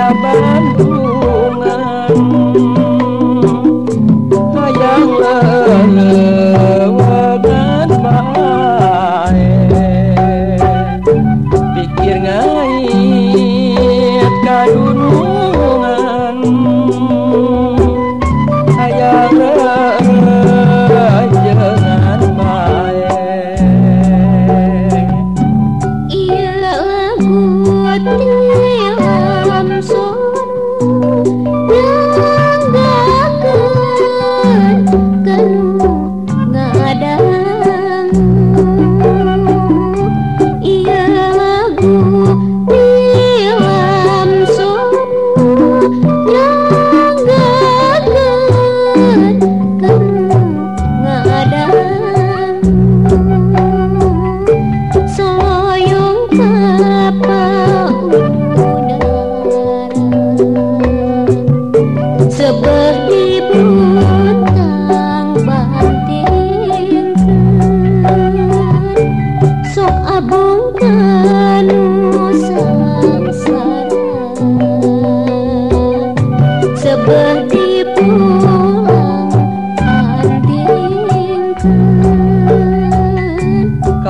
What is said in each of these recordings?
jaban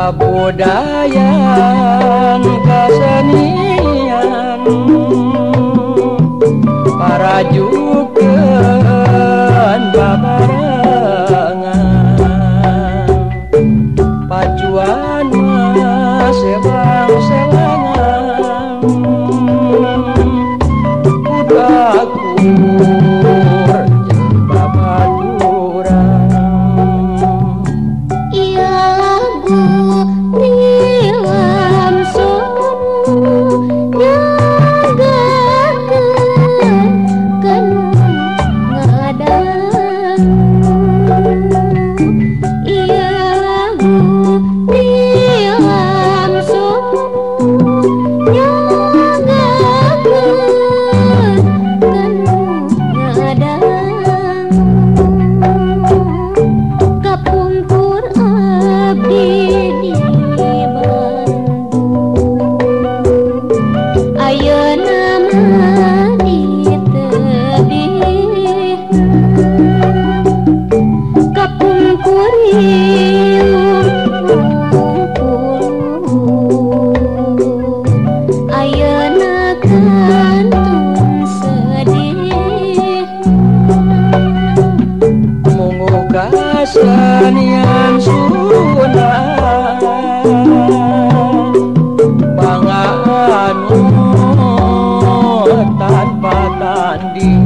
kebudayaan kesenian. Para juru kesenian Sunda Panganmu tanpa tanding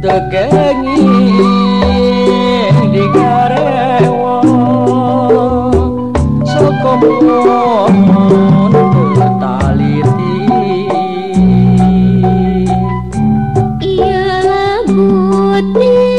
tekengi di karewa Sokomu Yeah.